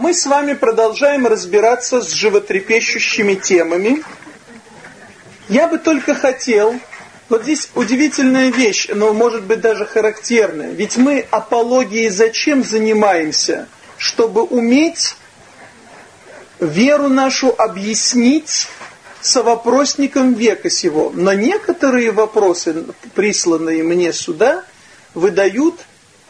Мы с вами продолжаем разбираться с животрепещущими темами. Я бы только хотел, вот здесь удивительная вещь, но может быть даже характерная. Ведь мы апологией зачем занимаемся? Чтобы уметь веру нашу объяснить совопросникам века сего. Но некоторые вопросы, присланные мне сюда, выдают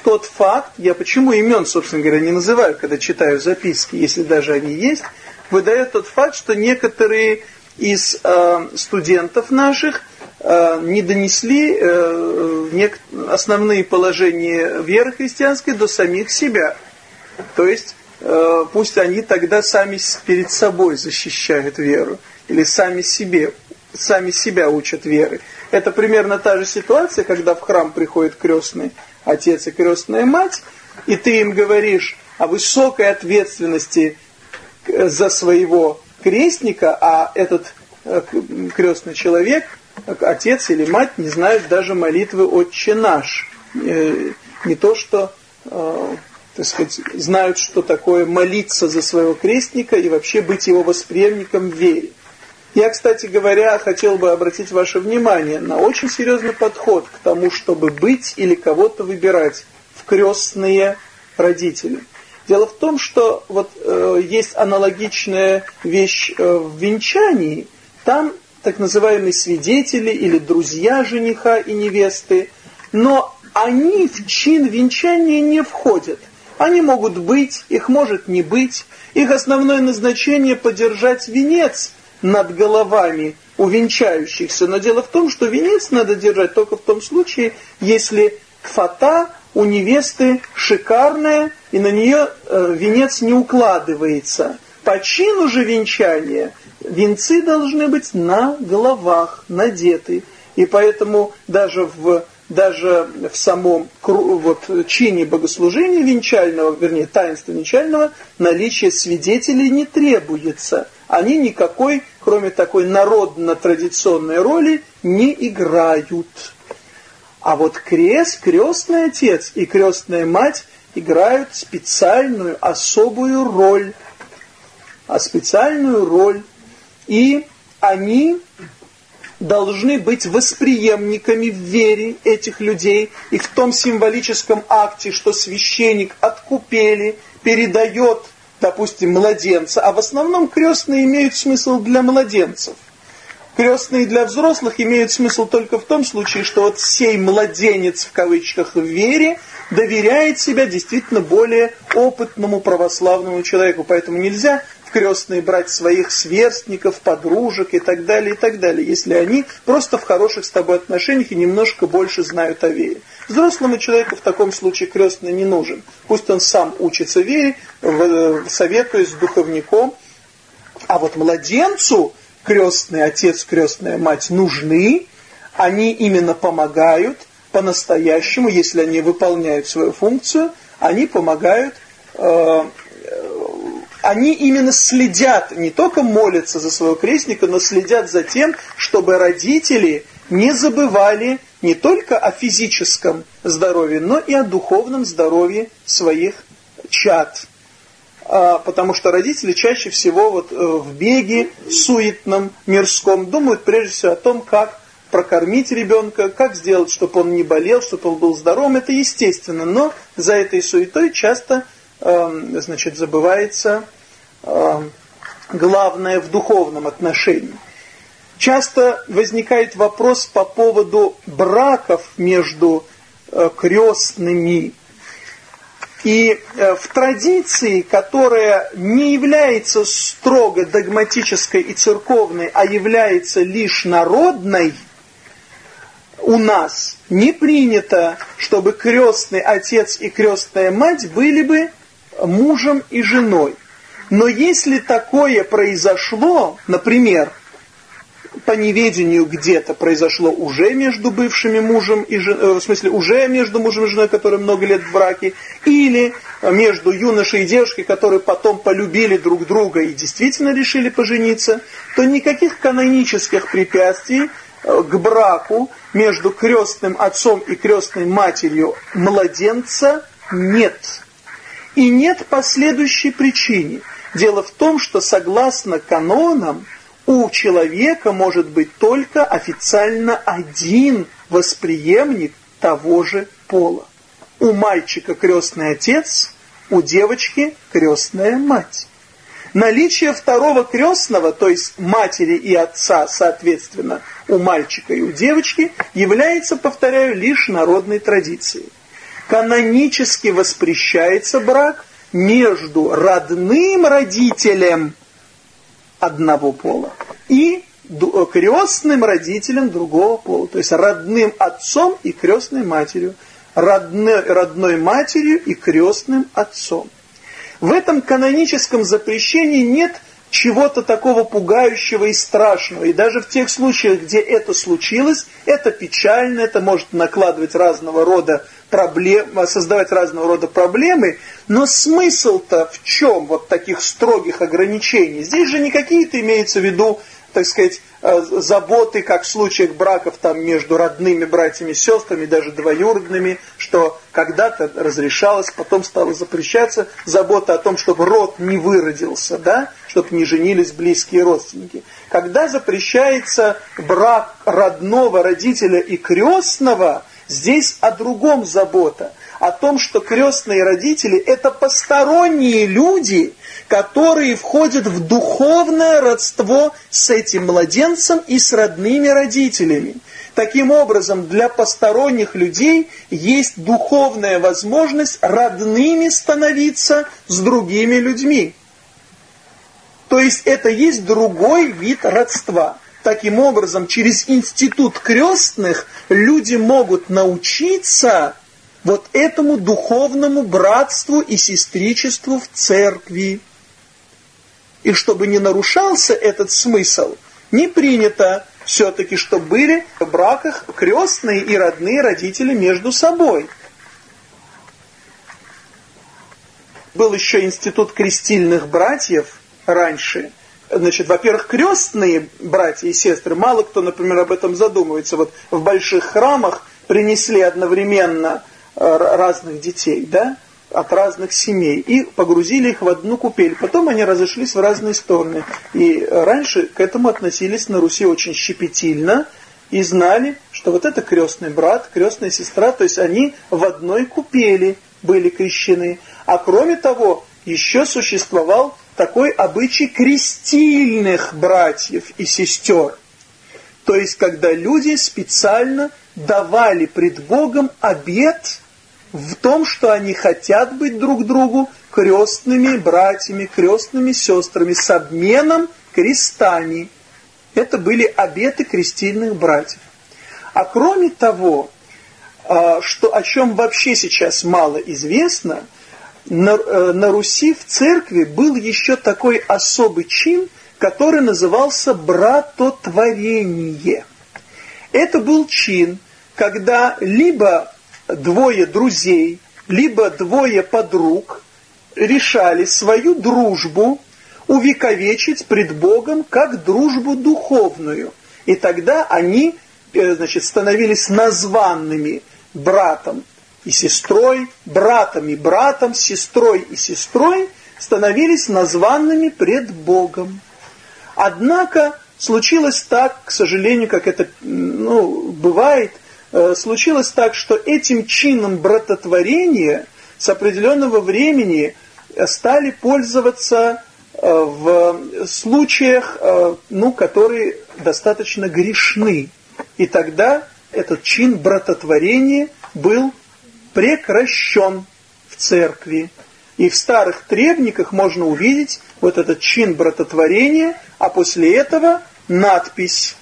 тот факт, я почему имен, собственно говоря, не называю, когда читаю записки, если даже они есть, выдает тот факт, что некоторые из э, студентов наших э, не донесли э, нек- основные положения веры христианской до самих себя. То есть э, пусть они тогда сами перед собой защищают веру или сами себе, сами себя учат веры. Это примерно та же ситуация, когда в храм приходит крестный отец и крестная мать, и ты им говоришь о высокой ответственности за своего крестника, а этот э, крестный человек, отец или мать, не знают даже молитвы «Отче наш». Э, не то, что э, так сказать, знают, что такое молиться за своего крестника и вообще быть его восприемником в вере. Я, кстати говоря, хотел бы обратить ваше внимание на очень серьезный подход к тому, чтобы быть или кого-то выбирать в крестные родители. Дело в том, что вот э, есть аналогичная вещь э, в венчании. Там так называемые свидетели или друзья жениха и невесты, но они в чин венчания не входят. Они могут быть, их может не быть. Их основное назначение – подержать венец – над головами увенчающихся. Но дело в том, что венец надо держать только в том случае, если фата у невесты шикарная, и на нее э, венец не укладывается. По чину же венчания венцы должны быть на головах надеты. И поэтому даже в, даже в самом вот, чине богослужения венчального, вернее, таинства венчального, наличие свидетелей не требуется – они никакой, кроме такой народно-традиционной роли, не играют. А вот крест, крестный отец и крестная мать играют специальную, особую роль. А специальную роль. И они должны быть восприемниками в вере этих людей и в том символическом акте, что священник от купели передает допустим, младенца, а в основном крестные имеют смысл для младенцев. Крестные для взрослых имеют смысл только в том случае, что вот сей младенец в кавычках в вере доверяет себя действительно более опытному православному человеку. Поэтому нельзя в крестные брать своих сверстников, подружек и так далее, и так далее, если они просто в хороших с тобой отношениях и немножко больше знают о вере. Взрослому человеку в таком случае крестный не нужен. Пусть он сам учится вере, советуясь с духовником. А вот младенцу крестный отец, крестная мать нужны, они именно помогают по-настоящему, если они выполняют свою функцию, они помогают э, они именно следят, не только молятся за своего крестника, но следят за тем, чтобы родители не забывали не только о физическом здоровье, но и о духовном здоровье своих чад. А, потому что родители чаще всего вот э, в беге суетном, мирском думают прежде всего о том, как прокормить ребенка, как сделать, чтобы он не болел, чтобы он был здоровым. Это естественно, но за этой суетой часто э, значит, забывается э, главное в духовном отношении. Часто возникает вопрос по поводу браков между э, крестными. И э, в традиции, которая не является строго догматической и церковной, а является лишь народной, у нас не принято, чтобы крестный отец и крестная мать были бы мужем и женой. Но если такое произошло, например, по неведению где-то произошло уже между бывшими мужем и женой, э, в смысле уже между мужем и женой, которые много лет в браке, или между юношей и девушкой, которые потом полюбили друг друга и действительно решили пожениться, то никаких канонических препятствий э, к браку между крестным отцом и крестной матерью младенца нет. И нет последующей причины. Дело в том, что согласно канонам у человека может быть только официально один восприемник того же пола. У мальчика крестный отец, у девочки крестная мать. Наличие второго крестного, то есть матери и отца, соответственно, у мальчика и у девочки, является, повторяю, лишь народной традицией. Канонически воспрещается брак между родным родителем одного пола и крестным родителем другого пола, то есть родным отцом и крестной матерью, родной, родной матерью и крестным отцом. В этом каноническом запрещении нет чего-то такого пугающего и страшного. И даже в тех случаях, где это случилось, это печально, это может накладывать разного рода проблемы, создавать разного рода проблемы. Но смысл-то в чем вот таких строгих ограничений? Здесь же не какие-то имеются в виду так сказать, э, заботы, как в случаях браков там между родными братьями сестрами, даже двоюродными, что когда-то разрешалось, потом стало запрещаться, забота о том, чтобы род не выродился, да, чтобы не женились близкие родственники. Когда запрещается брак родного родителя и крестного, здесь о другом забота, о том, что крестные родители это посторонние люди, которые входят в духовное родство с этим младенцем и с родными родителями. Таким образом, для посторонних людей есть духовная возможность родными становиться с другими людьми. То есть это есть другой вид родства. Таким образом, через институт крестных люди могут научиться вот этому духовному братству и сестричеству в церкви. И чтобы не нарушался этот смысл, не принято все-таки, чтобы были в браках крестные и родные родители между собой. Был еще институт крестильных братьев раньше. Значит, во-первых, крестные братья и сестры, мало кто, например, об этом задумывается. Вот в больших храмах принесли одновременно э, разных детей, да? от разных семей и погрузили их в одну купель. Потом они разошлись в разные стороны. И раньше к этому относились на Руси очень щепетильно и знали, что вот это крестный брат, крестная сестра, то есть они в одной купели были крещены. А кроме того, еще существовал такой обычай крестильных братьев и сестер. То есть, когда люди специально давали пред Богом обет в том, что они хотят быть друг другу крестными братьями, крестными сестрами с обменом крестами. Это были обеты крестильных братьев. А кроме того, а, что, о чем вообще сейчас мало известно, на, э, на Руси в церкви был еще такой особый чин, который назывался братотворение. Это был чин, когда либо двое друзей, либо двое подруг решали свою дружбу увековечить пред Богом как дружбу духовную. И тогда они э, значит, становились названными братом и сестрой, братом и братом, сестрой и сестрой, становились названными пред Богом. Однако случилось так, к сожалению, как это ну, бывает – Э, случилось так, что этим чином братотворения с определенного времени э, стали пользоваться э, в случаях, ну, которые достаточно грешны. И тогда этот чин братотворения был прекращен в церкви. И в старых требниках можно увидеть вот этот чин братотворения, а после этого надпись,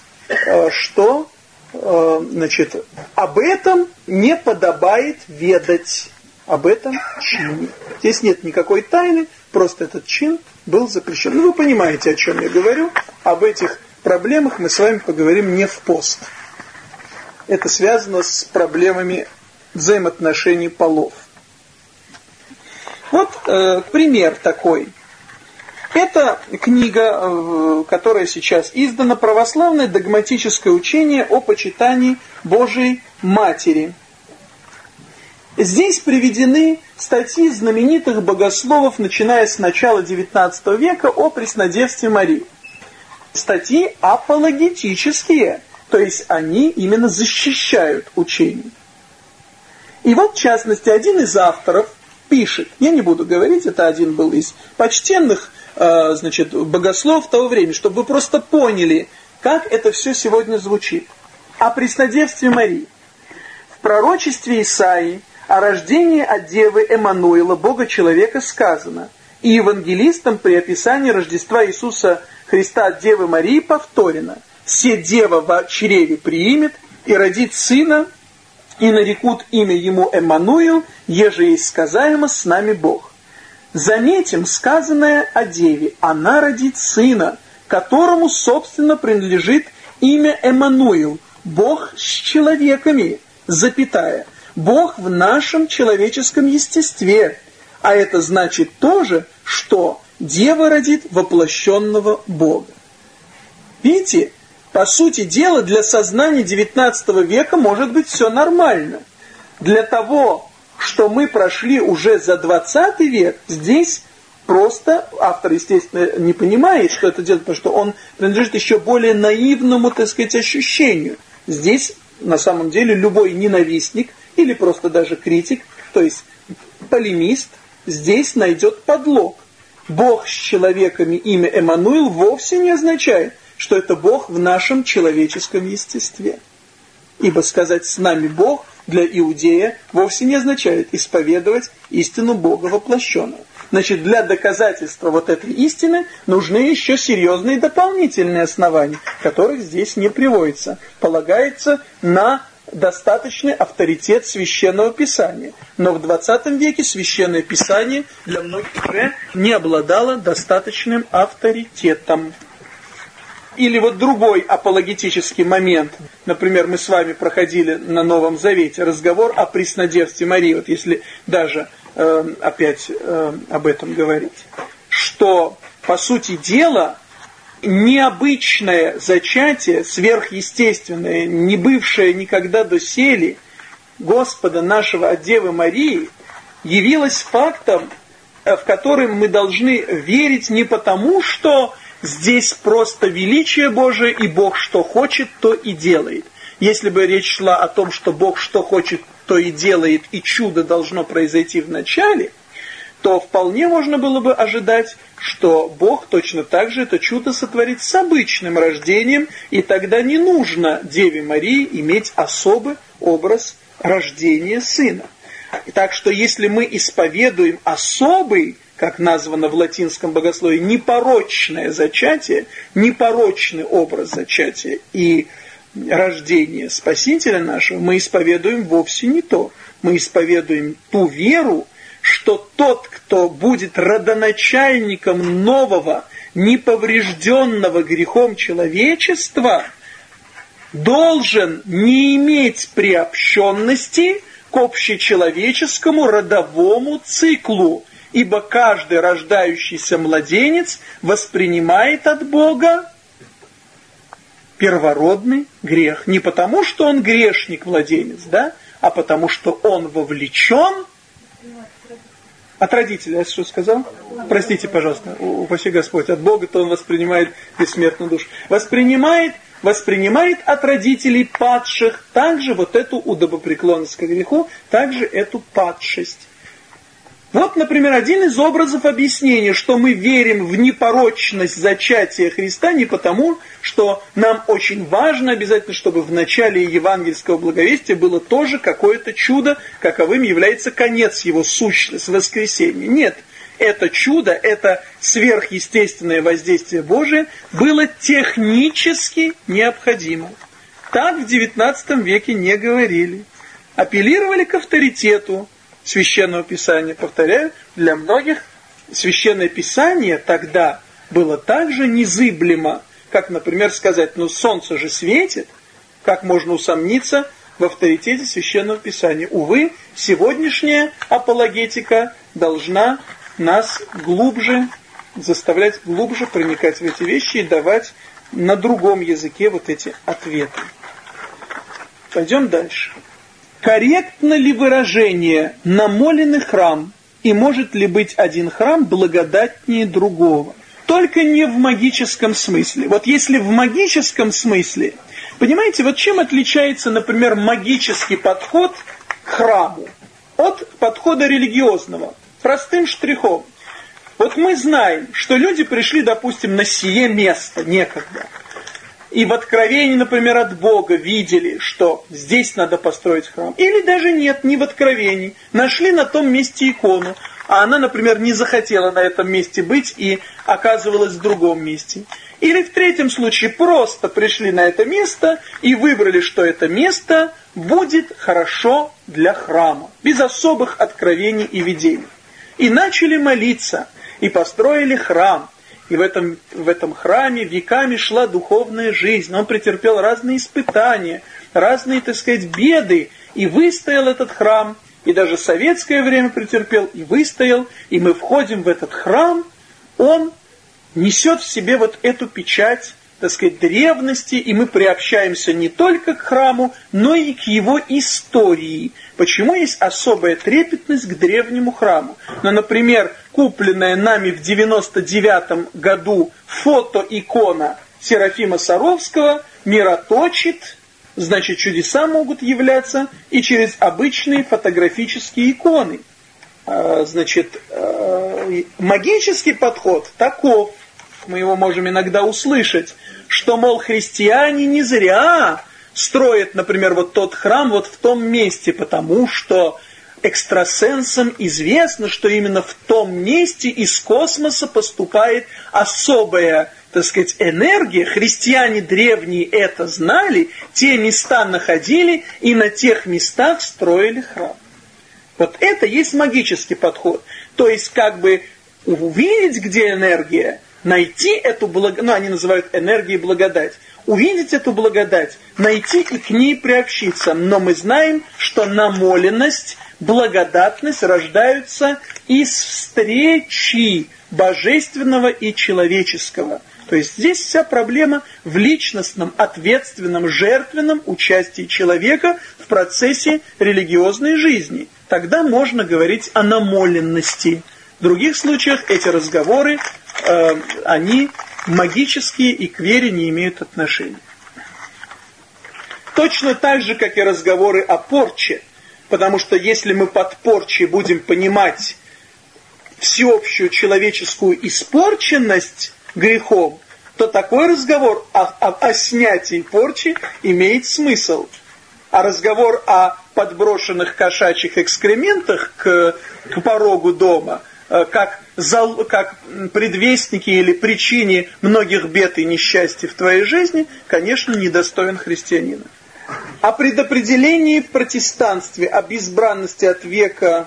что Э, значит, об этом не подобает ведать, об этом чине. Здесь нет никакой тайны, просто этот чин был запрещен. Ну, вы понимаете, о чем я говорю. Об этих проблемах мы с вами поговорим не в пост. Это связано с проблемами взаимоотношений полов. Вот э, пример такой. Это книга, э, которая сейчас издана, православное догматическое учение о почитании Божией Матери. Здесь приведены статьи знаменитых богословов, начиная с начала XIX века, о преснодевстве Марии. Статьи апологетические, то есть они именно защищают учение. И вот, в частности, один из авторов пишет, я не буду говорить, это один был из почтенных э, значит, богослов того времени, чтобы вы просто поняли, как это все сегодня звучит. О преснодевстве Марии. В пророчестве Исаии о рождении от девы Эммануила, Бога-человека, сказано, и евангелистам при описании Рождества Иисуса Христа от Девы Марии повторено, «Се дева в чреве приимет и родит сына, и нарекут имя ему Эммануил, еже есть сказаемо с нами Бог». Заметим сказанное о деве, она родит сына, которому, собственно, принадлежит имя Эммануил, Бог с человеками, запятая – Бог в нашем человеческом естестве. А это значит тоже, что Дева родит воплощенного Бога. Видите, по сути дела, для сознания XIX века может быть все нормально. Для того, что мы прошли уже за 20 век, здесь просто автор, естественно, не понимает, что это делает, потому что он принадлежит еще более наивному, так сказать, ощущению. Здесь, на самом деле, любой ненавистник – или просто даже критик, то есть полемист, здесь найдет подлог. Бог с человеками имя Эммануил вовсе не означает, что это Бог в нашем человеческом естестве. Ибо сказать «с нами Бог» для иудея вовсе не означает исповедовать истину Бога воплощенного. Значит, для доказательства вот этой истины нужны еще серьезные дополнительные основания, которых здесь не приводится. Полагается на достаточный авторитет Священного Писания. Но в 20 веке Священное Писание для многих уже не обладало достаточным авторитетом. Или вот другой апологетический момент. Например, мы с вами проходили на Новом Завете разговор о преснодевстве Марии. Вот если даже э, опять э, об этом говорить. Что, по сути дела, необычное зачатие, сверхъестественное, не бывшее никогда доселе Господа нашего от Девы Марии, явилось фактом, э, в который мы должны верить не потому, что здесь просто величие Божие, и Бог что хочет, то и делает. Если бы речь шла о том, что Бог что хочет, то и делает, и чудо должно произойти в начале – то вполне можно было бы ожидать, что Бог точно так же это чудо сотворит с обычным рождением, и тогда не нужно Деве Марии иметь особый образ рождения сына. Так что если мы исповедуем особый, как названо в латинском богословии, непорочное зачатие, непорочный образ зачатия и рождения Спасителя нашего, мы исповедуем вовсе не то. Мы исповедуем ту веру, что тот, кто будет родоначальником нового, неповрежденного грехом человечества, должен не иметь приобщенности к общечеловеческому родовому циклу, ибо каждый рождающийся младенец воспринимает от Бога первородный грех. Не потому, что он грешник-младенец, да, а потому, что он вовлечен от родителей, я что сказал? Простите, пожалуйста, упаси Господь. От Бога то он воспринимает бессмертную душу. Воспринимает, воспринимает от родителей падших также вот эту удобопреклонность к греху, также эту падшесть. Вот, например, один из образов объяснения, что мы верим в непорочность зачатия Христа не потому, что нам очень важно обязательно, чтобы в начале евангельского благовестия было тоже какое-то чудо, каковым является конец его сущность, воскресения. Нет, это чудо, это сверхъестественное воздействие Божие было технически необходимо. Так в XIX веке не говорили. Апеллировали к авторитету, Священного Писания. Повторяю, для многих Священное Писание тогда было так же незыблемо, как, например, сказать, ну солнце же светит, как можно усомниться в авторитете Священного Писания. Увы, сегодняшняя апологетика должна нас глубже, заставлять глубже проникать в эти вещи и давать на другом языке вот эти ответы. Пойдем дальше. Корректно ли выражение «намоленный храм» и может ли быть один храм благодатнее другого? Только не в магическом смысле. Вот если в магическом смысле, понимаете, вот чем отличается, например, магический подход к храму от подхода религиозного? Простым штрихом. Вот мы знаем, что люди пришли, допустим, на сие место некогда – и в откровении, например, от Бога видели, что здесь надо построить храм. Или даже нет, не в откровении. Нашли на том месте икону, а она, например, не захотела на этом месте быть и оказывалась в другом месте. Или в третьем случае просто пришли на это место и выбрали, что это место будет хорошо для храма, без особых откровений и видений. И начали молиться, и построили храм – и в этом, в этом храме веками шла духовная жизнь. Он претерпел разные испытания, разные, так сказать, беды. И выстоял этот храм. И даже советское время претерпел, и выстоял. И мы входим в этот храм. Он несет в себе вот эту печать так сказать, древности, и мы приобщаемся не только к храму, но и к его истории. Почему есть особая трепетность к древнему храму? Ну, например, купленная нами в 99 году фото-икона Серафима Саровского мироточит, значит, чудеса могут являться и через обычные фотографические иконы. А, значит, а, магический подход таков, мы его можем иногда услышать, что, мол, христиане не зря строят, например, вот тот храм вот в том месте, потому что экстрасенсам известно, что именно в том месте из космоса поступает особая, так сказать, энергия. Христиане древние это знали, те места находили и на тех местах строили храм. Вот это есть магический подход. То есть как бы увидеть, где энергия, найти эту благодать, ну они называют энергией благодать, увидеть эту благодать, найти и к ней приобщиться. Но мы знаем, что намоленность, благодатность рождаются из встречи божественного и человеческого. То есть здесь вся проблема в личностном, ответственном, жертвенном участии человека в процессе религиозной жизни. Тогда можно говорить о намоленности. В других случаях эти разговоры э, они магические и к вере не имеют отношения. Точно так же, как и разговоры о порче, потому что если мы под порчей будем понимать всеобщую человеческую испорченность грехом, то такой разговор о, о, о снятии порчи имеет смысл. А разговор о подброшенных кошачьих экскрементах к, к порогу дома – Э, как, зал, как предвестники или причине многих бед и несчастий в твоей жизни, конечно, недостоин христианина. О предопределении в протестанстве, об избранности от века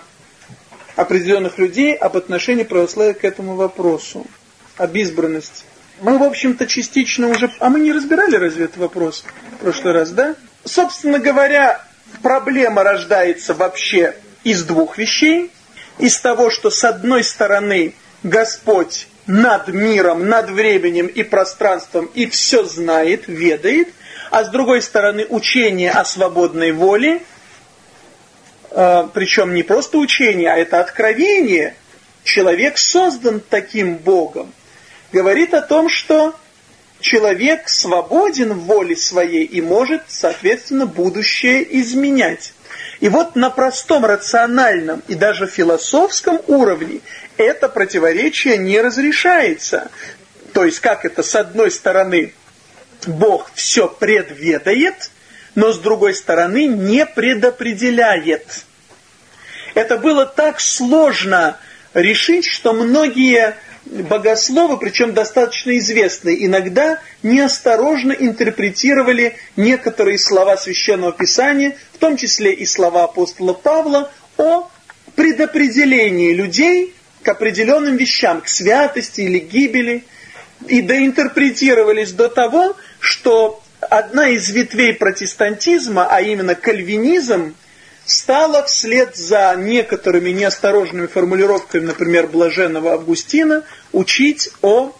определенных людей, об отношении православия к этому вопросу, об избранности. Мы, в общем-то, частично уже... А мы не разбирали разве этот вопрос в прошлый раз, да? Собственно говоря, проблема рождается вообще из двух вещей – из того, что с одной стороны Господь над миром, над временем и пространством и все знает, ведает, а с другой стороны учение о свободной воле, э, причем не просто учение, а это откровение, человек создан таким Богом, говорит о том, что человек свободен в воле своей и может, соответственно, будущее изменять. И вот на простом рациональном и даже философском уровне это противоречие не разрешается. То есть как это с одной стороны Бог все предведает, но с другой стороны не предопределяет. Это было так сложно решить, что многие богословы, причем достаточно известные, иногда неосторожно интерпретировали некоторые слова Священного Писания, в том числе и слова апостола Павла, о предопределении людей к определенным вещам, к святости или гибели, и доинтерпретировались до того, что одна из ветвей протестантизма, а именно кальвинизм, стала вслед за некоторыми неосторожными формулировками, например, блаженного Августина, учить о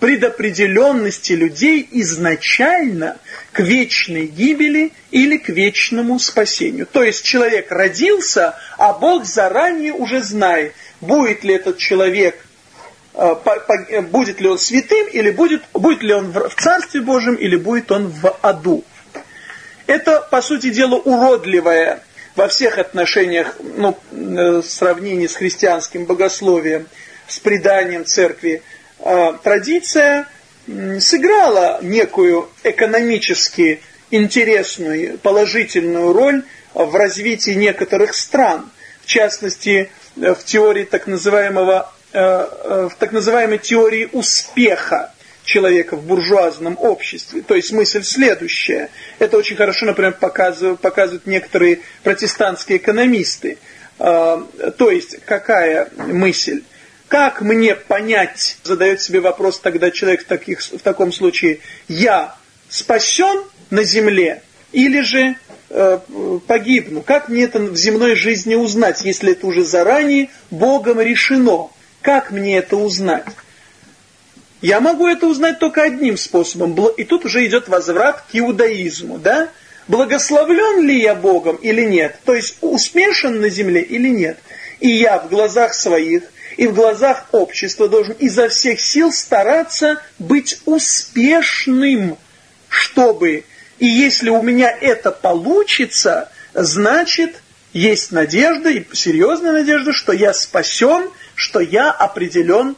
предопределенности людей изначально к вечной гибели или к вечному спасению. То есть человек родился, а Бог заранее уже знает, будет ли этот человек будет ли он святым, или будет, будет ли он в Царстве Божьем, или будет он в аду. Это, по сути дела, уродливое во всех отношениях ну, э, в сравнении с христианским богословием, с преданием церкви, э, традиция сыграла некую экономически интересную, положительную роль в развитии некоторых стран, в частности, в теории так называемого, э, в так называемой теории успеха человека в буржуазном обществе. То есть мысль следующая. Это очень хорошо, например, показывают, показывают некоторые протестантские экономисты. А, то есть, какая мысль? Как мне понять, задает себе вопрос тогда человек в, таких, в таком случае, я спасен на земле или же э, погибну? Как мне это в земной жизни узнать, если это уже заранее Богом решено? Как мне это узнать? Я могу это узнать только одним способом. И тут уже идет возврат к иудаизму. Да? Благословлен ли я Богом или нет? То есть успешен на земле или нет? И я в глазах своих и в глазах общества должен изо всех сил стараться быть успешным, чтобы, и если у меня это получится, значит, есть надежда, и серьезная надежда, что я спасен, что я определен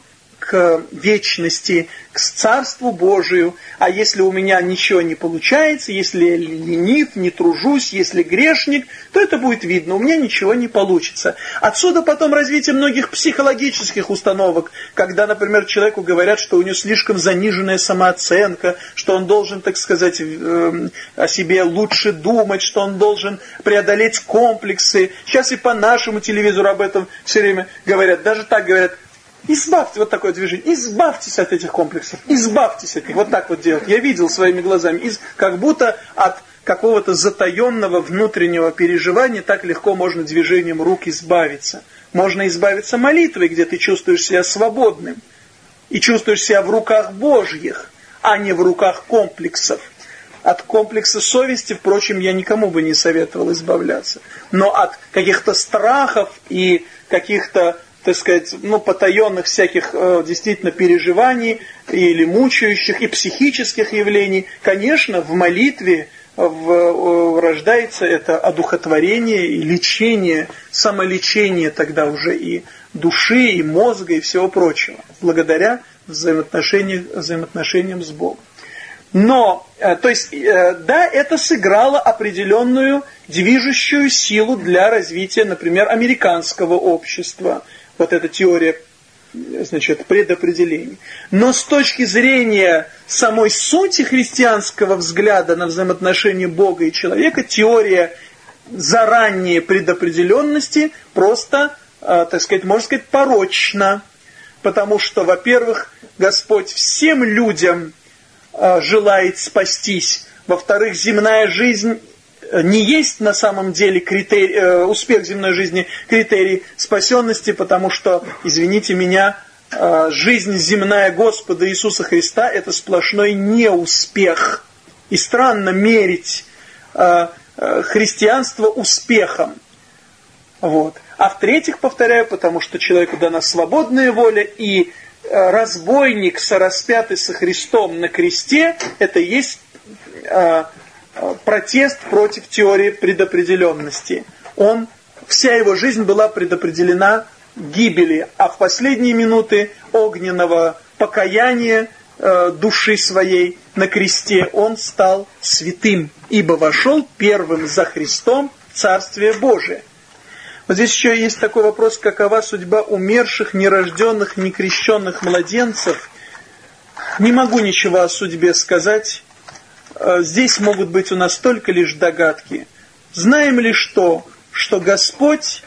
к вечности, к Царству Божию. А если у меня ничего не получается, если я ленив, не тружусь, если грешник, то это будет видно, у меня ничего не получится. Отсюда потом развитие многих психологических установок, когда, например, человеку говорят, что у него слишком заниженная самооценка, что он должен, так сказать, эм, о себе лучше думать, что он должен преодолеть комплексы. Сейчас и по нашему телевизору об этом все время говорят. Даже так говорят, Избавьте вот такое движение, избавьтесь от этих комплексов, избавьтесь от них, вот так вот делать. Я видел своими глазами, из, как будто от какого-то затаенного внутреннего переживания так легко можно движением рук избавиться. Можно избавиться молитвой, где ты чувствуешь себя свободным и чувствуешь себя в руках Божьих, а не в руках комплексов. От комплекса совести, впрочем, я никому бы не советовал избавляться. Но от каких-то страхов и каких-то так сказать, ну, потаенных всяких э, действительно переживаний или мучающих и психических явлений, конечно, в молитве в, э, рождается это одухотворение и лечение, самолечение тогда уже и души, и мозга, и всего прочего, благодаря взаимоотношениям, взаимоотношениям с Богом. Но, э, то есть, э, да, это сыграло определенную движущую силу для развития, например, американского общества – вот эта теория значит, предопределений. Но с точки зрения самой сути христианского взгляда на взаимоотношения Бога и человека, теория заранее предопределенности просто, э, так сказать, можно сказать, порочна. Потому что, во-первых, Господь всем людям э, желает спастись. Во-вторых, земная жизнь не есть на самом деле критерий, э, успех земной жизни критерий спасенности, потому что, извините меня, э, жизнь земная Господа Иисуса Христа – это сплошной неуспех. И странно мерить э, христианство успехом. Вот. А в-третьих, повторяю, потому что человеку дана свободная воля, и разбойник, сораспятый со Христом на кресте, это есть протест против теории предопределенности. Он, вся его жизнь была предопределена гибели, а в последние минуты огненного покаяния э, души своей на кресте он стал святым, ибо вошел первым за Христом в Царствие Божие. Вот здесь еще есть такой вопрос, какова судьба умерших, нерожденных, некрещенных младенцев. Не могу ничего о судьбе сказать, Э, здесь могут быть у нас только лишь догадки. Знаем ли что? Что Господь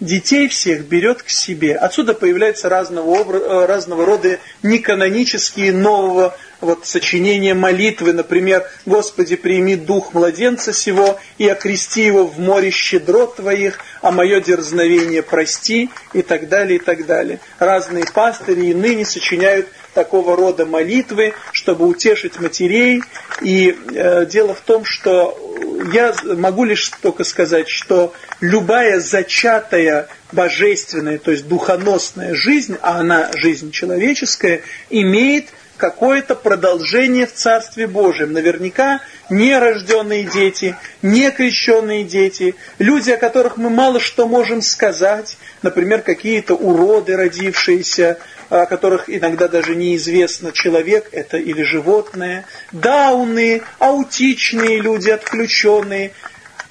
детей всех берет к себе. Отсюда появляются разного, обра- э, разного рода неканонические нового вот сочинение молитвы, например, «Господи, прими дух младенца сего и окрести его в море щедрот Твоих, а мое дерзновение прости» и так далее, и так далее. Разные пастыри и ныне сочиняют такого рода молитвы, чтобы утешить матерей. И э, дело в том, что я могу лишь только сказать, что любая зачатая божественная, то есть духоносная жизнь, а она жизнь человеческая, имеет какое-то продолжение в Царстве Божьем. Наверняка нерожденные дети, некрещенные дети, люди, о которых мы мало что можем сказать, например, какие-то уроды, родившиеся, о которых иногда даже неизвестно, человек это или животное, дауны, аутичные люди, отключенные,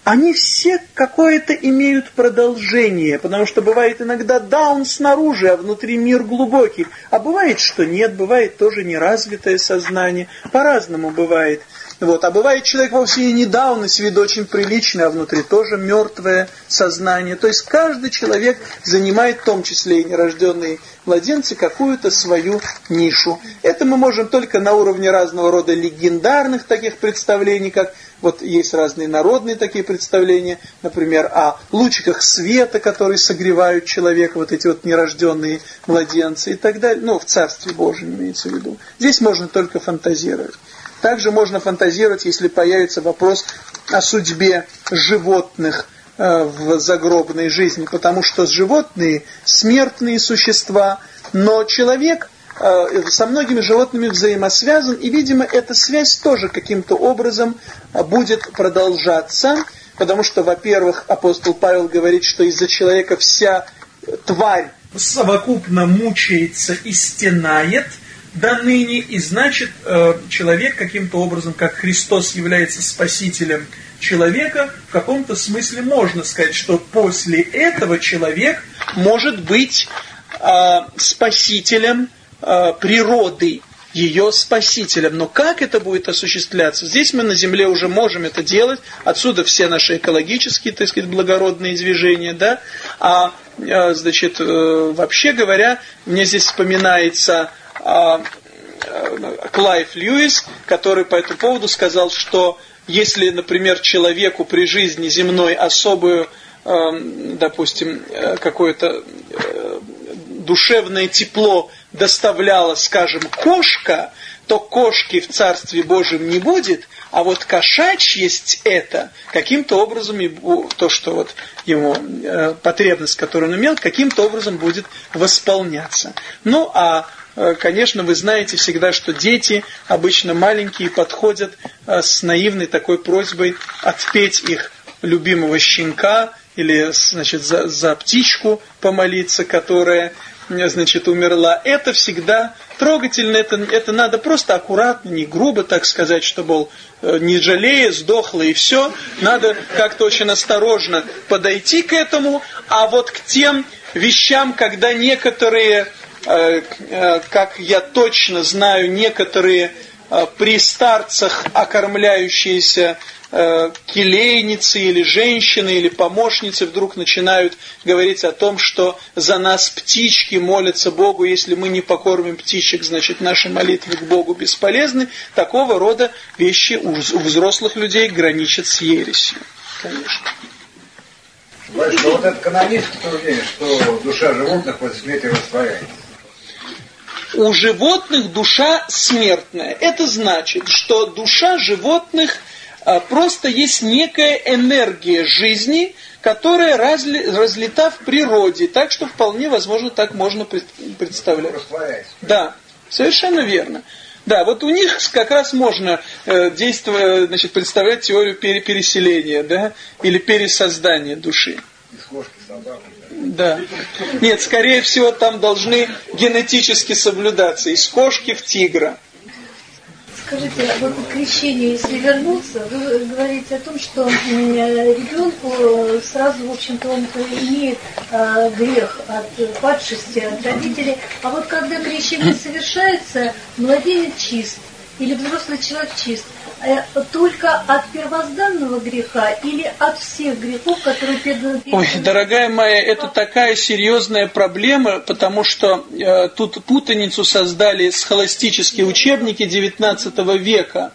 они все какое-то имеют продолжение, потому что бывает иногда даун снаружи, а внутри мир глубокий, а бывает, что нет, бывает тоже неразвитое сознание, по-разному бывает. Вот. А бывает человек вовсе и не даун, и с виду очень приличный, а внутри тоже мертвое сознание. То есть каждый человек занимает, в том числе и нерожденные младенцы, какую-то свою нишу. Это мы можем только на уровне разного рода легендарных таких представлений, как вот есть разные народные такие представления, например, о лучиках света, которые согревают человека, вот эти вот нерожденные младенцы и так далее. Ну, в Царстве Божьем имеется в виду. Здесь можно только фантазировать. Также можно фантазировать, если появится вопрос о судьбе животных э, в загробной жизни, потому что животные смертные существа, но человек со многими животными взаимосвязан, и, видимо, эта связь тоже каким-то образом э, будет продолжаться, потому что, во-первых, апостол Павел говорит, что из-за человека вся тварь совокупно мучается и стенает до ныне, и значит, э, человек каким-то образом, как Христос является спасителем человека, в каком-то смысле можно сказать, что после этого человек может быть спасителем э, природы, ее спасителем. Но как это будет осуществляться? Здесь мы на Земле уже можем это делать. Отсюда все наши экологические, так сказать, благородные движения, да. А, э, значит, э, вообще говоря, мне здесь вспоминается а, э, Клайв Льюис, который по этому поводу сказал, что если, например, человеку при жизни земной особую, допустим, какое-то душевное тепло доставляла, скажем, кошка, то кошки в Царстве Божьем не будет, а вот кошачьесть это каким-то образом, то, что вот ему э, потребность, которую он имел, каким-то образом будет восполняться. Ну, а э, Конечно, вы знаете всегда, что дети, обычно маленькие, подходят э, с наивной такой просьбой отпеть их любимого щенка или значит, за, за птичку помолиться, которая значит, умерла, это всегда трогательно, это, это надо просто аккуратно, не грубо так сказать, что, мол, э, не жалея, сдохла и все. Надо как-то очень осторожно подойти к этому, а вот к тем вещам, когда некоторые, э, э, как я точно знаю, некоторые при старцах окормляющиеся э, келейницы или женщины или помощницы вдруг начинают говорить о том, что за нас птички молятся Богу, если мы не покормим птичек, значит наши молитвы к Богу бесполезны. Такого рода вещи у, взрослых людей граничат с ересью, конечно. Вот этот каноническое утверждение, что душа животных после смерти растворяется. У животных душа смертная. Это значит, что душа животных – а, просто есть некая энергия жизни, которая разли, разлита в природе, так что вполне возможно так можно представлять. Да, совершенно верно. Да, вот у них как раз можно э, действовать, значит, представлять теорию переселения, да, или пересоздания души. Да. Нет, скорее всего, там должны генетически соблюдаться из кошки в тигра. Скажите, а вот к крещению, если вернуться, вы говорите о том, что ребенку сразу, в общем-то, он имеет а, грех от падшести, от родителей. А вот когда крещение совершается, младенец чист, или взрослый человек чист. Э, только от первозданного греха или от всех грехов, которые перед Ой, дорогая моя, это такая серьезная проблема, потому что э, тут путаницу создали схоластические учебники XIX века.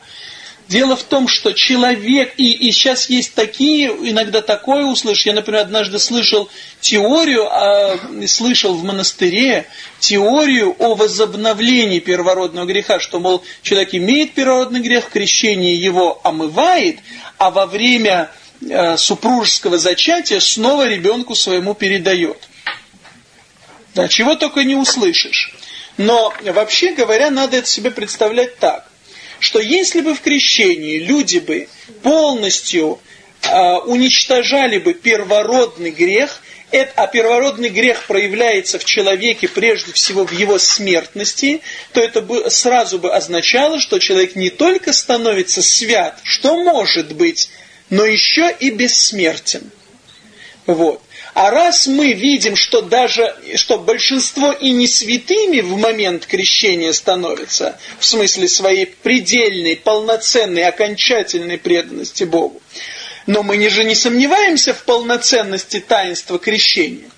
Дело в том, что человек, и, и сейчас есть такие, иногда такое услышишь, я, например, однажды слышал теорию, а, слышал в монастыре теорию о возобновлении первородного греха, что, мол, человек имеет первородный грех, крещение его омывает, а во время э, супружеского зачатия снова ребенку своему передает. Да, чего только не услышишь. Но вообще говоря, надо это себе представлять так что если бы в крещении люди бы полностью э, уничтожали бы первородный грех, это, а первородный грех проявляется в человеке прежде всего в его смертности, то это бы сразу бы означало, что человек не только становится свят, что может быть, но еще и бессмертен. Вот. А раз мы видим, что даже что большинство и не святыми в момент крещения становятся, в смысле своей предельной, полноценной, окончательной преданности Богу, но мы же не сомневаемся в полноценности таинства крещения,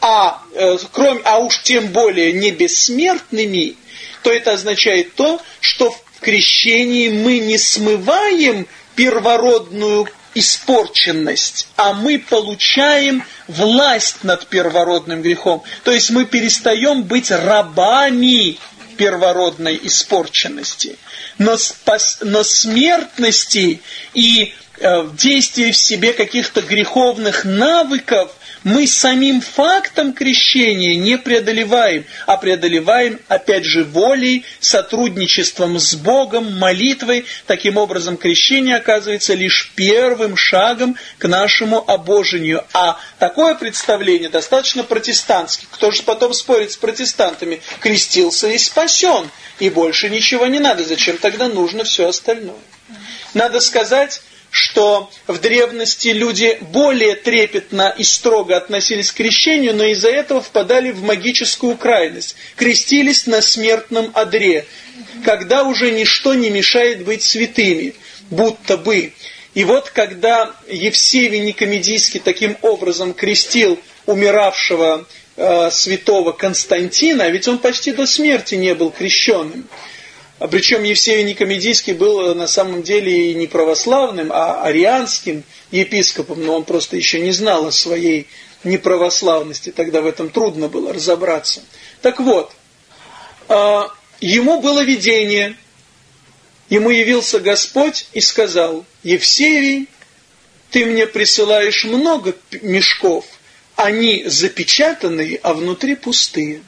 а, э, кроме, а уж тем более не бессмертными, то это означает то, что в крещении мы не смываем первородную испорченность, а мы получаем власть над первородным грехом. То есть мы перестаем быть рабами первородной испорченности. Но, спас, но смертности и э, действия в себе каких-то греховных навыков мы самим фактом крещения не преодолеваем, а преодолеваем, опять же, волей, сотрудничеством с Богом, молитвой. Таким образом, крещение оказывается лишь первым шагом к нашему обожению. А такое представление достаточно протестантских. Кто же потом спорит с протестантами? Крестился и спасен. И больше ничего не надо. Зачем тогда нужно все остальное? Надо сказать, что в древности люди более трепетно и строго относились к крещению, но из-за этого впадали в магическую крайность, крестились на смертном одре, когда уже ничто не мешает быть святыми, будто бы. И вот когда Евсевий Никомедийский таким образом крестил умиравшего э, святого Константина, ведь он почти до смерти не был крещенным, а причем Евсевий Никомедийский был э, на самом деле и не православным, а арианским епископом, но он просто еще не знал о своей неправославности, тогда в этом трудно было разобраться. Так вот, а, ему было видение, ему явился Господь и сказал, Евсевий, ты мне присылаешь много мешков, они запечатанные, а внутри пустые.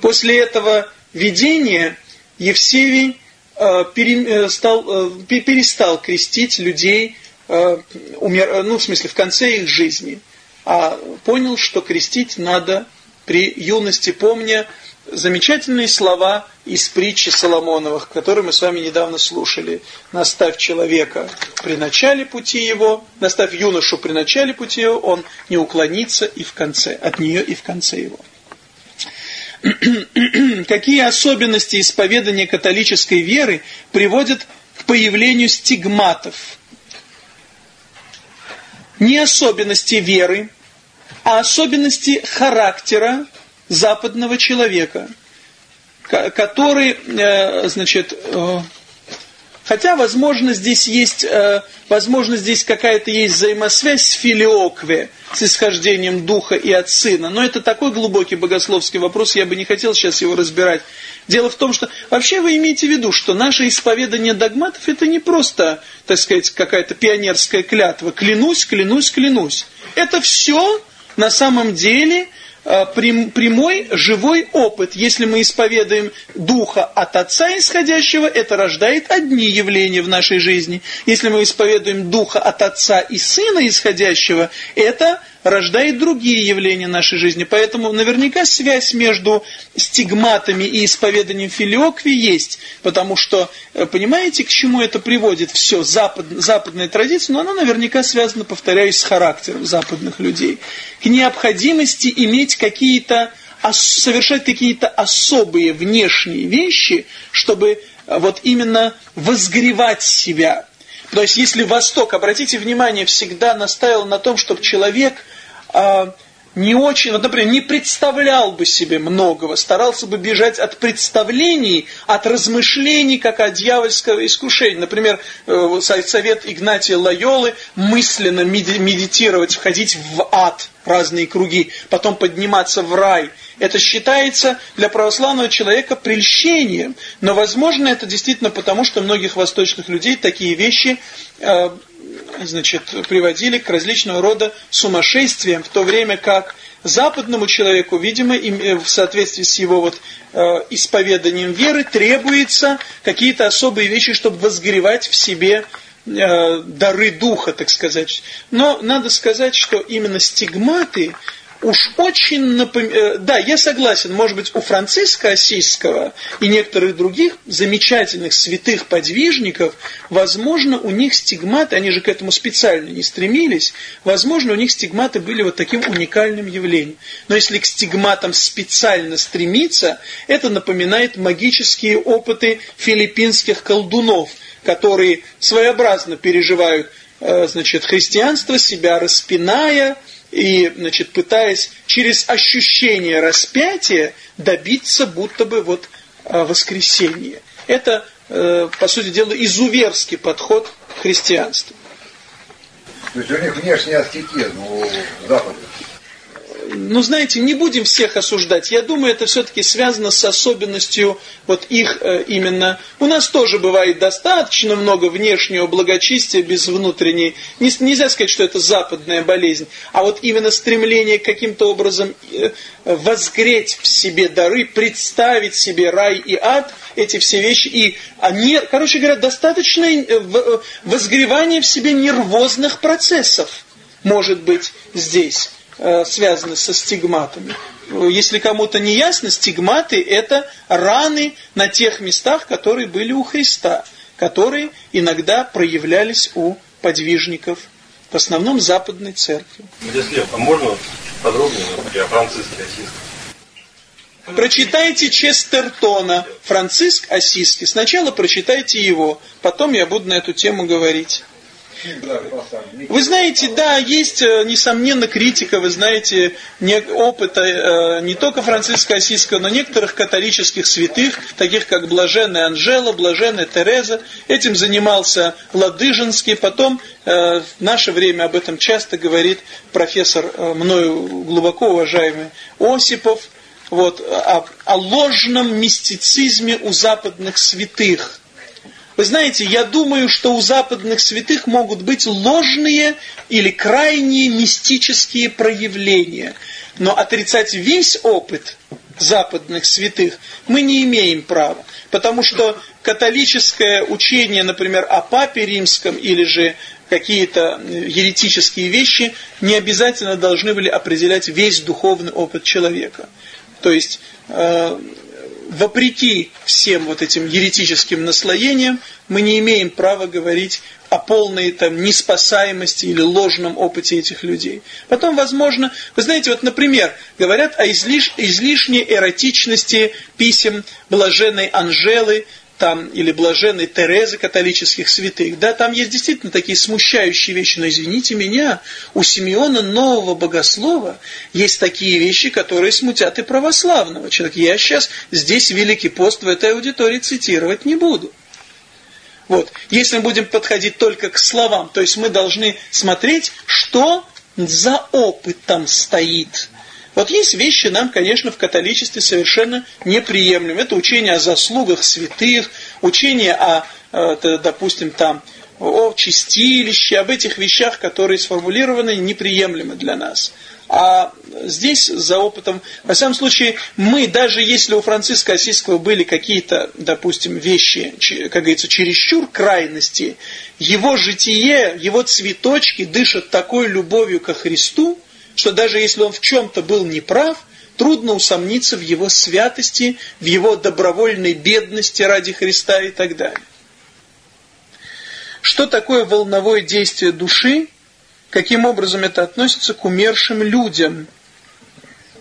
После этого видения Евсевий э, э, стал, э, перестал крестить людей, умер, ну, в смысле, в конце их жизни, а понял, что крестить надо при юности, помня замечательные слова из притчи Соломоновых, которые мы с вами недавно слушали. «Наставь человека при начале пути его, наставь юношу при начале пути его, он не уклонится и в конце, от нее и в конце его». какие особенности исповедания католической веры приводят к появлению стигматов. Не особенности веры, а особенности характера западного человека, который, э, значит, э, Хотя, возможно, здесь есть, э, возможно, здесь какая-то есть взаимосвязь с филиокве, с исхождением духа и от сына. Но это такой глубокий богословский вопрос, я бы не хотел сейчас его разбирать. Дело в том, что вообще вы имеете в виду, что наше исповедание догматов это не просто, так сказать, какая-то пионерская клятва. Клянусь, клянусь, клянусь. Это все на самом деле прямой живой опыт. Если мы исповедуем Духа от Отца исходящего, это рождает одни явления в нашей жизни. Если мы исповедуем Духа от Отца и Сына исходящего, это рождает другие явления нашей жизни. Поэтому наверняка связь между стигматами и исповеданием филиокви есть. Потому что, э, понимаете, к чему это приводит все, запад, западная традиция, но она наверняка связана, повторяюсь, с характером западных людей. К необходимости иметь какие-то совершать какие-то особые внешние вещи, чтобы вот именно возгревать себя. То есть если Восток, обратите внимание, всегда настаивал на том, чтобы человек э, не очень, вот, например, не представлял бы себе многого, старался бы бежать от представлений, от размышлений, как от дьявольского искушения. Например, э, совет Игнатия Лайолы мысленно медитировать, входить в ад, разные круги, потом подниматься в рай. Это считается для православного человека прельщением. Но, возможно, это действительно потому, что многих восточных людей такие вещи э, значит, приводили к различного рода сумасшествиям, в то время как западному человеку, видимо, э, в соответствии с его вот, э, исповеданием веры, требуется какие-то особые вещи, чтобы возгревать в себе дары духа, так сказать. Но надо сказать, что именно стигматы уж очень напоминает... Э, да, я согласен, может быть, у Франциска Осийского и некоторых других замечательных святых подвижников, возможно, у них стигматы, они же к этому специально не стремились, возможно, у них стигматы были вот таким уникальным явлением. Но если к стигматам специально стремиться, это напоминает магические опыты филиппинских колдунов, которые своеобразно переживают э, значит, христианство, себя распиная, и, значит, пытаясь через ощущение распятия добиться будто бы вот а, воскресения. Это, э, по сути дела, изуверский подход к христианству. То есть у них внешний аскетизм у Запада ну, знаете, не будем всех осуждать. Я думаю, это все-таки связано с особенностью вот их э, именно... У нас тоже бывает достаточно много внешнего благочестия без внутренней... Не, нельзя сказать, что это западная болезнь. А вот именно стремление каким-то образом э, возгреть в себе дары, представить себе рай и ад, эти все вещи. И они, короче говоря, достаточно э, э, возгревание в себе нервозных процессов может быть здесь. Э, связаны со стигматами. Если кому-то не ясно, стигматы это раны на тех местах, которые были у Христа, которые иногда проявлялись у подвижников, в основном западной церкви. Если, а можно подробнее о Франциске Осиском? Прочитайте Честертона, Франциск Осиский. Сначала прочитайте его, потом я буду на эту тему говорить. Вы знаете, да, есть, э, несомненно, критика, вы знаете, опыта э, не только Франциска Осиского, но некоторых католических святых, таких как Блаженная Анжела, Блаженная Тереза. Этим занимался Ладыжинский. Потом э, в наше время об этом часто говорит профессор, мною глубоко уважаемый Осипов. Вот, о, о ложном мистицизме у западных святых вы знаете, я думаю, что у западных святых могут быть ложные или крайние мистические проявления. Но отрицать весь опыт западных святых мы не имеем права. Потому что католическое учение, например, о папе римском или же какие-то еретические вещи не обязательно должны были определять весь духовный опыт человека. То есть э, вопреки всем вот этим еретическим наслоениям, мы не имеем права говорить о полной там неспасаемости или ложном опыте этих людей. Потом, возможно, вы знаете, вот, например, говорят о излиш, излишней эротичности писем блаженной Анжелы, там, или блаженной Терезы католических святых, да, там есть действительно такие смущающие вещи, но извините меня, у Симеона нового богослова есть такие вещи, которые смутят и православного человека. Я сейчас здесь Великий пост в этой аудитории цитировать не буду. Вот. Если мы будем подходить только к словам, то есть мы должны смотреть, что за опытом стоит. Вот есть вещи нам, конечно, в католичестве совершенно неприемлемы. Это учение о заслугах святых, учение о, допустим, там, о чистилище, об этих вещах, которые сформулированы неприемлемы для нас. А здесь за опытом, во всяком случае, мы, даже если у Франциска Осийского были какие-то, допустим, вещи, как говорится, чересчур крайности, его житие, его цветочки дышат такой любовью ко Христу, что даже если он в чем-то был неправ, трудно усомниться в его святости, в его добровольной бедности ради Христа и так далее. Что такое волновое действие души? Каким образом это относится к умершим людям?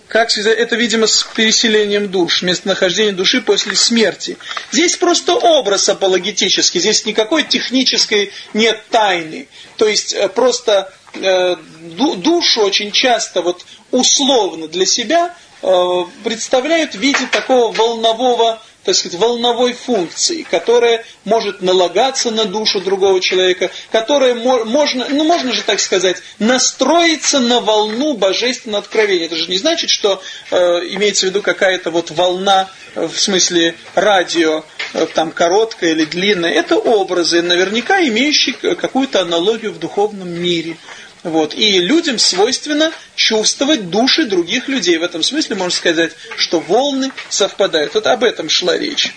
как это, видимо, с переселением душ, местонахождение души после смерти. Здесь просто образ апологетический, здесь никакой технической нет тайны. То есть э, просто душу очень часто вот условно для себя э, представляют в виде такого волнового так сказать, волновой функции, которая может налагаться на душу другого человека, которая можно, ну можно же так сказать, настроиться на волну божественного откровения. Это же не значит, что э, имеется в виду какая-то вот волна, э, в смысле радио, э, там короткая или длинная. Это образы, наверняка имеющие какую-то аналогию в духовном мире. Вот. И людям свойственно чувствовать души других людей. В этом смысле можно сказать, что волны совпадают. Вот об этом шла речь.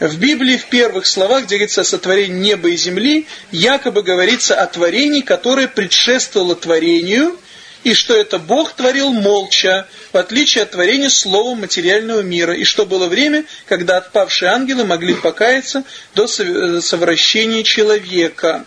В Библии в первых словах, где говорится о сотворении неба и земли, якобы говорится о творении, которое предшествовало творению, и что это Бог творил молча, в отличие от творения словом материального мира, и что было время, когда отпавшие ангелы могли покаяться до совращения человека.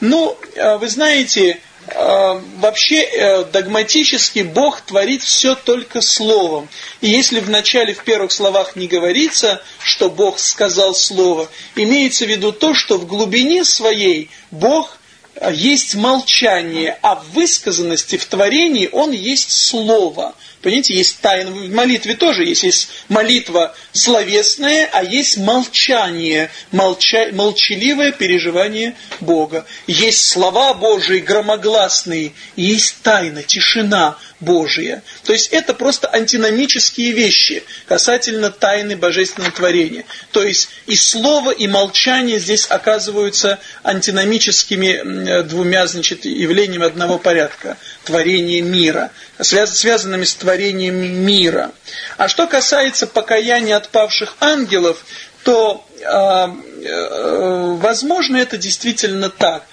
Ну, а вы знаете, вообще э, догматически Бог творит все только словом. И если в начале, в первых словах не говорится, что Бог сказал слово, имеется в виду то, что в глубине своей Бог э, есть молчание, а в высказанности, в творении Он есть слово – Понимаете, есть тайна в молитве тоже есть. Есть молитва словесная, а есть молчание, молча, молчаливое переживание Бога. Есть слова Божии громогласные, есть тайна, тишина Божия. То есть это просто антиномические вещи касательно тайны божественного творения. То есть и слово, и молчание здесь оказываются антиномическими двумя значит, явлениями одного порядка. Творение мира, связанными с творением мира. А что касается покаяния отпавших ангелов, то э, э, возможно это действительно так.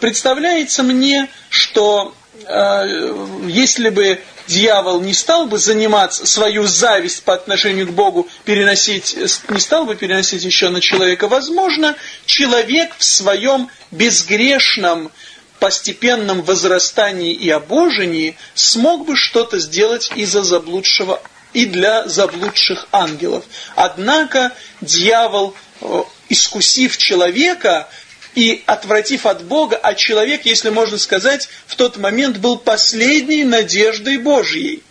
Представляется мне, что э, если бы дьявол не стал бы заниматься свою зависть по отношению к Богу, переносить, не стал бы переносить еще на человека, возможно, человек в своем безгрешном постепенном возрастании и обожении смог бы что-то сделать из-за заблудшего и для заблудших ангелов. Однако дьявол, э, искусив человека и отвратив от Бога, а человек, если можно сказать, в тот момент был последней надеждой Божьей.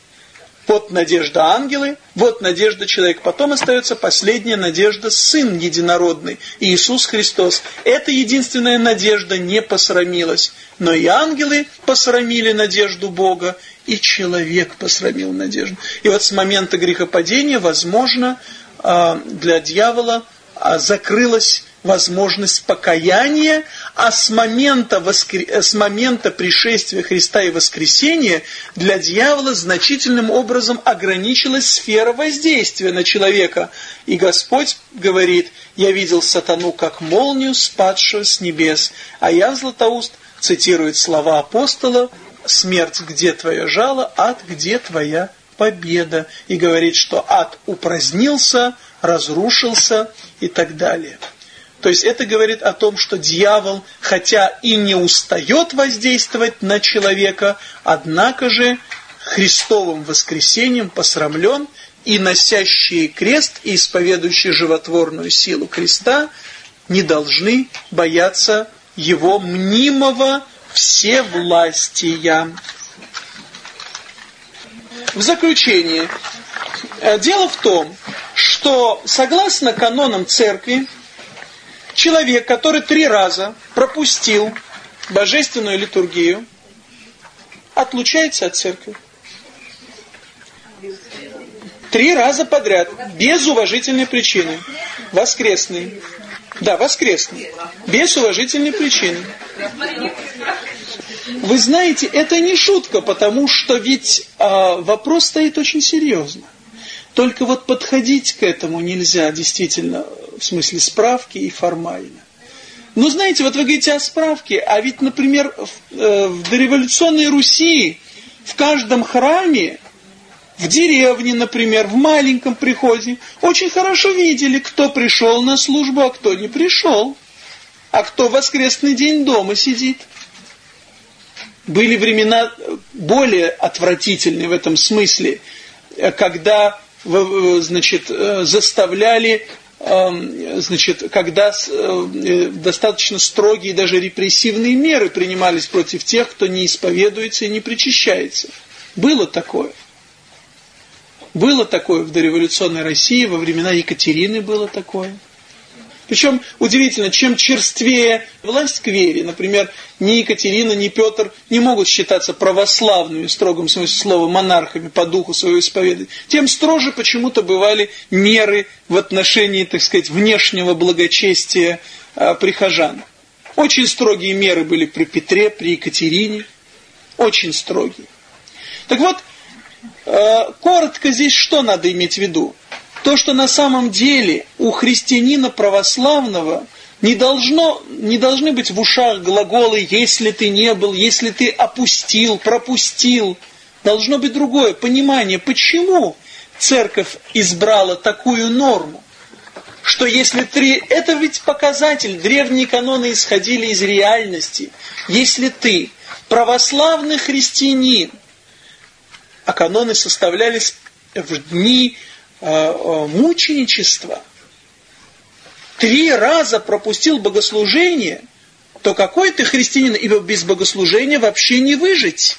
Вот надежда ангелы, вот надежда человека. Потом остается последняя надежда Сын Единородный, Иисус Христос. Эта единственная надежда не посрамилась. Но и ангелы посрамили надежду Бога, и человек посрамил надежду. И вот с момента грехопадения, возможно, а, для дьявола а, закрылась возможность покаяния, а с момента, воскр... с момента пришествия Христа и воскресения для дьявола значительным образом ограничилась сфера воздействия на человека. И Господь говорит, я видел сатану как молнию, спадшую с небес, а я, Златоуст, цитирует слова апостола, смерть, где твоя жало, ад, где твоя победа. И говорит, что ад упразднился, разрушился и так далее. То есть это говорит о том, что дьявол, хотя и не устает воздействовать на человека, однако же Христовым воскресением посрамлен, и носящие крест и исповедующие животворную силу креста не должны бояться его мнимого всевластия. В заключение, э, дело в том, что согласно канонам церкви, человек, который три раза пропустил божественную литургию, отлучается от церкви. Три раза подряд, без уважительной причины. Воскресный. Да, воскресный. Без уважительной причины. Вы знаете, это не шутка, потому что ведь а, вопрос стоит очень серьезно. Только вот подходить к этому нельзя действительно в смысле справки и формально. Ну, знаете, вот вы говорите о справке, а ведь, например, в, э, в дореволюционной Руси в каждом храме, в деревне, например, в маленьком приходе, очень хорошо видели, кто пришел на службу, а кто не пришел, а кто в воскресный день дома сидит. Были времена более отвратительные в этом смысле, когда значит, заставляли Эм, значит, когда э, достаточно строгие даже репрессивные меры принимались против тех, кто не исповедуется и не причащается. Было такое. Было такое в дореволюционной России, во времена Екатерины было такое. Причем удивительно, чем черствее власть к вере, например, ни Екатерина, ни Петр не могут считаться православными, в строгом смысле слова, монархами по духу своего исповедания, тем строже почему-то бывали меры в отношении, так сказать, внешнего благочестия э, прихожан. Очень строгие меры были при Петре, при Екатерине, очень строгие. Так вот, э, коротко здесь что надо иметь в виду? То, что на самом деле у христианина православного не, должно, не должны быть в ушах глаголы «если ты не был», «если ты опустил», «пропустил». Должно быть другое понимание, почему церковь избрала такую норму. Что если ты... Это ведь показатель. Древние каноны исходили из реальности. Если ты православный христианин, а каноны составлялись в дни мученичества, три раза пропустил богослужение, то какой ты христианин, ибо без богослужения вообще не выжить.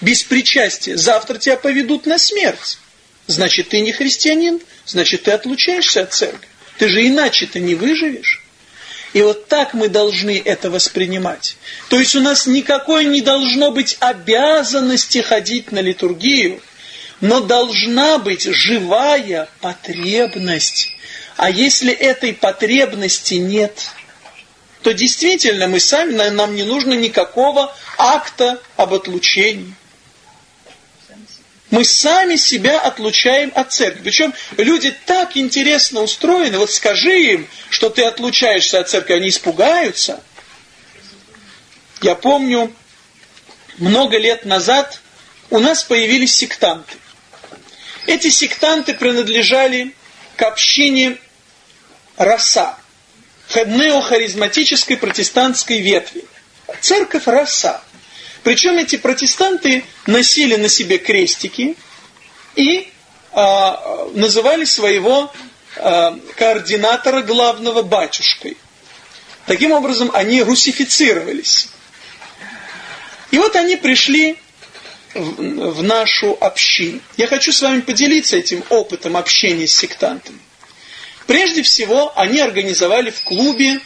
Без причастия. Завтра тебя поведут на смерть. Значит, ты не христианин, значит, ты отлучаешься от церкви. Ты же иначе-то не выживешь. И вот так мы должны это воспринимать. То есть у нас никакой не должно быть обязанности ходить на литургию – но должна быть живая потребность. А если этой потребности нет, то действительно мы сами, нам не нужно никакого акта об отлучении. Мы сами себя отлучаем от церкви. Причем люди так интересно устроены. Вот скажи им, что ты отлучаешься от церкви, они испугаются. Я помню, много лет назад у нас появились сектанты. Эти сектанты принадлежали к общине Раса, неохаризматической протестантской ветви. Церковь Раса. Причем эти протестанты носили на себе крестики и а, называли своего а, координатора главного батюшкой. Таким образом, они русифицировались. И вот они пришли в, нашу общину. Я хочу с вами поделиться этим опытом общения с сектантами. Прежде всего, они организовали в клубе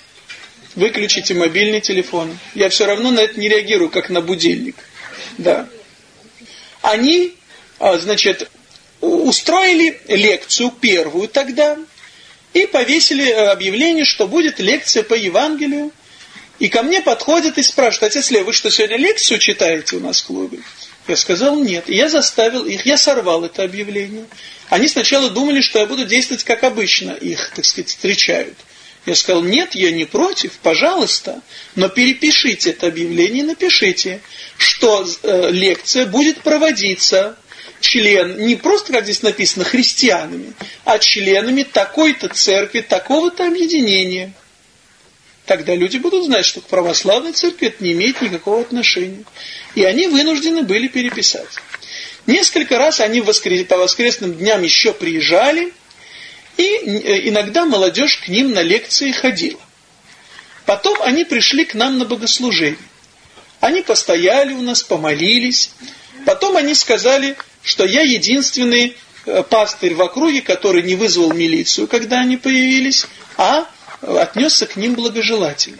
выключите мобильный телефон. Я все равно на это не реагирую, как на будильник. Да. Они, а, значит, устроили лекцию первую тогда и повесили объявление, что будет лекция по Евангелию. И ко мне подходят и спрашивают, отец Лев, вы что, сегодня лекцию читаете у нас в клубе? Я сказал нет. Я заставил их, я сорвал это объявление. Они сначала думали, что я буду действовать как обычно их, так сказать, встречают. Я сказал, нет, я не против, пожалуйста, но перепишите это объявление, напишите, что э, лекция будет проводиться член, не просто, как здесь написано, христианами, а членами такой-то церкви, такого-то объединения. Тогда люди будут знать, что к православной церкви это не имеет никакого отношения. И они вынуждены были переписать. Несколько раз они по воскресным дням еще приезжали, и э, иногда молодежь к ним на лекции ходила. Потом они пришли к нам на богослужение. Они постояли у нас, помолились. Потом они сказали, что я единственный э, пастырь в округе, который не вызвал милицию, когда они появились, а отнесся к ним благожелательно.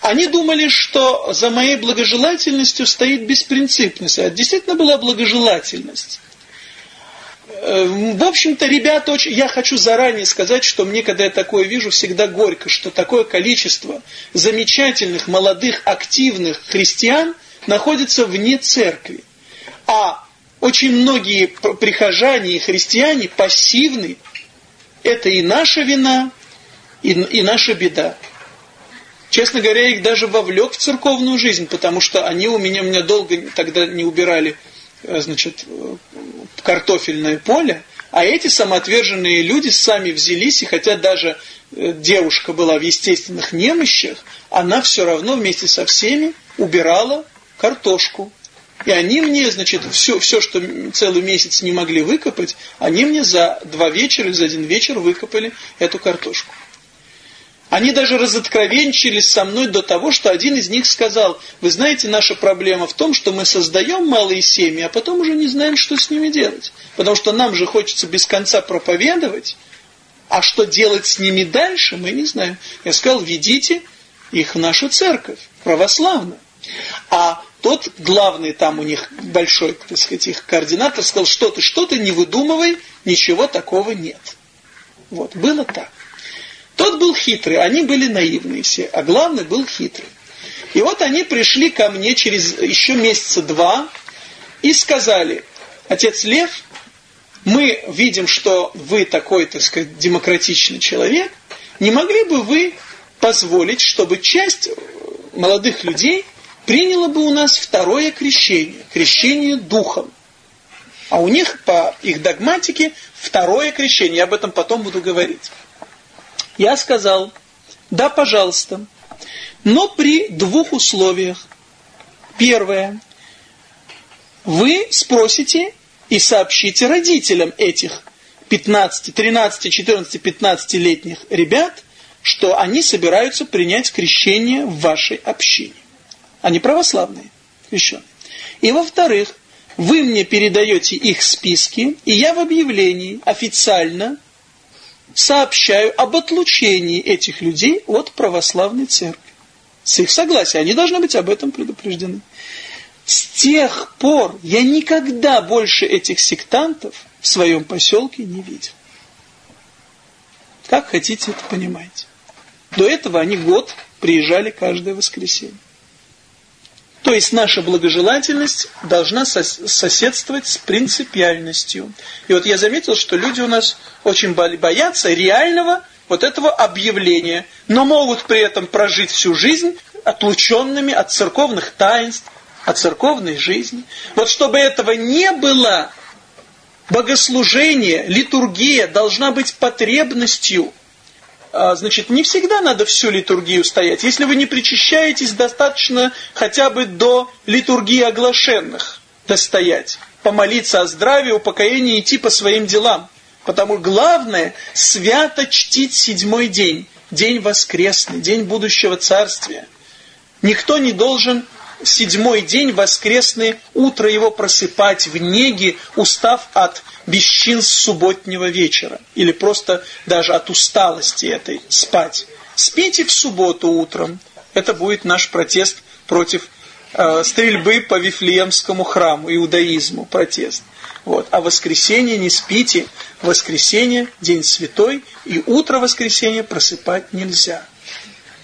Они думали, что за моей благожелательностью стоит беспринципность. А действительно была благожелательность. Э, в общем-то, ребята, очень... я хочу заранее сказать, что мне, когда я такое вижу, всегда горько, что такое количество замечательных, молодых, активных христиан находится вне церкви. А очень многие прихожане и христиане пассивны. Это и наша вина, и, и наша беда. Честно говоря, я их даже вовлек в церковную жизнь, потому что они у меня, меня долго тогда не убирали э, значит, э, картофельное поле, а эти самоотверженные люди сами взялись, и хотя даже э, девушка была в естественных немощах, она все равно вместе со всеми убирала картошку. И они мне, значит, все, все, что целый месяц не могли выкопать, они мне за два вечера за один вечер выкопали эту картошку. Они даже разоткровенчились со мной до того, что один из них сказал, вы знаете, наша проблема в том, что мы создаем малые семьи, а потом уже не знаем, что с ними делать. Потому что нам же хочется без конца проповедовать, а что делать с ними дальше, мы не знаем. Я сказал, ведите их в нашу церковь, православную. А тот главный там у них большой, так сказать, их координатор сказал, что ты, что ты, не выдумывай, ничего такого нет. Вот, было так. Тот был хитрый, они были наивные все, а главный был хитрый. И вот они пришли ко мне через еще месяца два и сказали, отец Лев, мы видим, что вы такой, так сказать, демократичный человек, не могли бы вы позволить, чтобы часть молодых людей приняла бы у нас второе крещение, крещение духом. А у них по их догматике второе крещение, я об этом потом буду говорить. Я сказал, да, пожалуйста, но при двух условиях. Первое. Вы спросите и сообщите родителям этих 15, 13, 14, 15-летних ребят, что они собираются принять крещение в вашей общине. Они православные, крещенные. И во-вторых, вы мне передаете их списки, и я в объявлении официально сообщаю об отлучении этих людей от православной церкви. С их согласия. Они должны быть об этом предупреждены. С тех пор я никогда больше этих сектантов в своем поселке не видел. Как хотите это понимаете. До этого они год приезжали каждое воскресенье. То есть наша благожелательность должна соседствовать с принципиальностью. И вот я заметил, что люди у нас очень боятся реального вот этого объявления, но могут при этом прожить всю жизнь отлученными от церковных таинств, от церковной жизни. Вот чтобы этого не было, богослужение, литургия должна быть потребностью значит, не всегда надо всю литургию стоять. Если вы не причащаетесь, достаточно хотя бы до литургии оглашенных достоять. Помолиться о здравии, упокоении, идти по своим делам. Потому главное – свято чтить седьмой день, день воскресный, день будущего царствия. Никто не должен седьмой день воскресный, утро его просыпать в неге, устав от бесчинств субботнего вечера. Или просто даже от усталости этой спать. Спите в субботу утром. Это будет наш протест против э, стрельбы по Вифлеемскому храму, иудаизму, протест. Вот. А воскресенье не спите. Воскресенье – день святой, и утро воскресенья просыпать нельзя.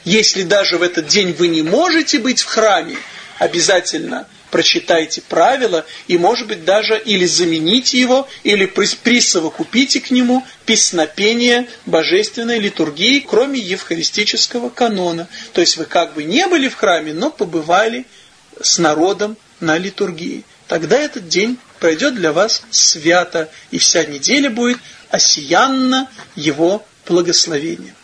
Если даже в этот день вы не можете быть в храме, обязательно прочитайте правила и, может быть, даже или замените его, или присовокупите к нему песнопение божественной литургии, кроме евхаристического канона. То есть вы как бы не были в храме, но побывали с народом на литургии. Тогда этот день пройдет для вас свято, и вся неделя будет осиянна его благословением.